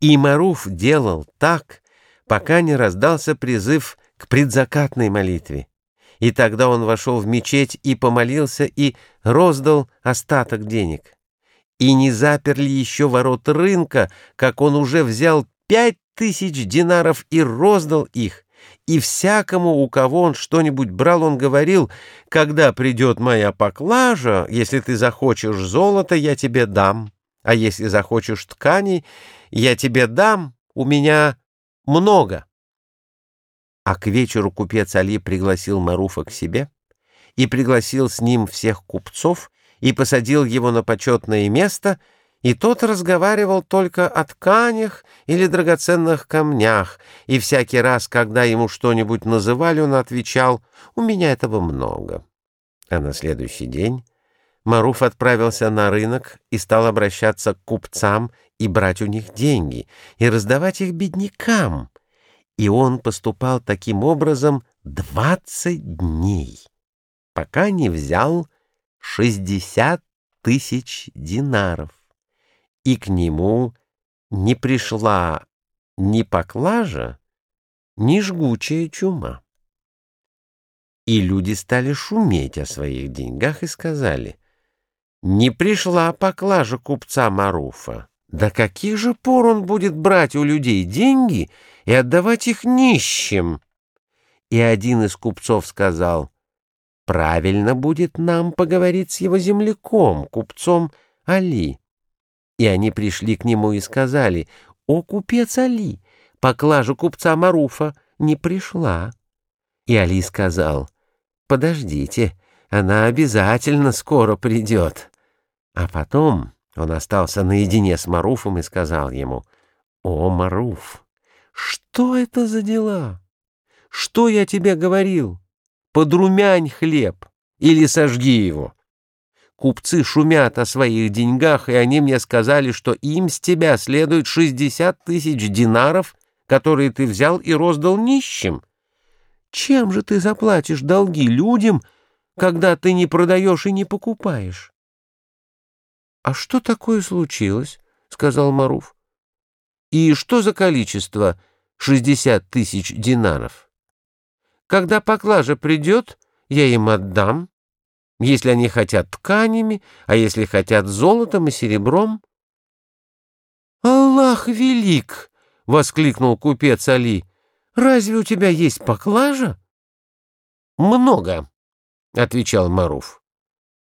И Маруф делал так, пока не раздался призыв к предзакатной молитве. И тогда он вошел в мечеть и помолился, и роздал остаток денег. И не заперли еще ворот рынка, как он уже взял пять тысяч динаров и роздал их. И всякому, у кого он что-нибудь брал, он говорил, «Когда придет моя поклажа, если ты захочешь золото, я тебе дам, а если захочешь тканей, я тебе дам, у меня много». А к вечеру купец Али пригласил Маруфа к себе и пригласил с ним всех купцов и посадил его на почетное место, и тот разговаривал только о тканях или драгоценных камнях, и всякий раз, когда ему что-нибудь называли, он отвечал «У меня этого много». А на следующий день Маруф отправился на рынок и стал обращаться к купцам и брать у них деньги, и раздавать их беднякам, и он поступал таким образом двадцать дней, пока не взял шестьдесят тысяч динаров, и к нему не пришла ни поклажа, ни жгучая чума. И люди стали шуметь о своих деньгах и сказали, «Не пришла поклажа купца Маруфа». До каких же пор он будет брать у людей деньги и отдавать их нищим? И один из купцов сказал, правильно будет нам поговорить с его земляком, купцом Али. И они пришли к нему и сказали, о, купец Али, поклажа купца Маруфа не пришла. И Али сказал, подождите, она обязательно скоро придет. А потом... Он остался наедине с Маруфом и сказал ему, «О, Маруф, что это за дела? Что я тебе говорил? Подрумянь хлеб или сожги его». Купцы шумят о своих деньгах, и они мне сказали, что им с тебя следует шестьдесят тысяч динаров, которые ты взял и роздал нищим. Чем же ты заплатишь долги людям, когда ты не продаешь и не покупаешь? «А что такое случилось?» — сказал Маруф. «И что за количество шестьдесят тысяч динаров? Когда поклажа придет, я им отдам, если они хотят тканями, а если хотят золотом и серебром». «Аллах велик!» — воскликнул купец Али. «Разве у тебя есть поклажа?» «Много», — отвечал Маруф.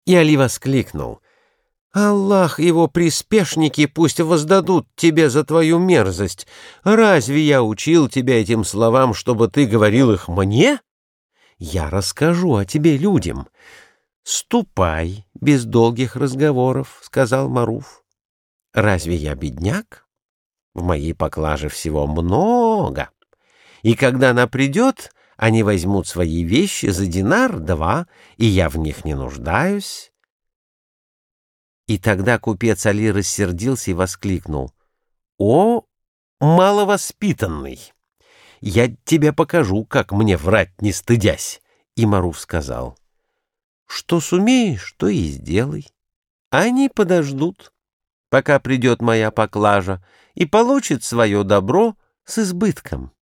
И Али воскликнул — Аллах его приспешники пусть воздадут тебе за твою мерзость. Разве я учил тебя этим словам, чтобы ты говорил их мне? Я расскажу о тебе людям. Ступай без долгих разговоров, — сказал Маруф. Разве я бедняк? В моей поклаже всего много. И когда она придет, они возьмут свои вещи за динар-два, и я в них не нуждаюсь. И тогда купец Али рассердился и воскликнул. «О, маловоспитанный! Я тебе покажу, как мне врать, не стыдясь!» И Маруф сказал. «Что сумеешь, то и сделай. Они подождут, пока придет моя поклажа и получит свое добро с избытком».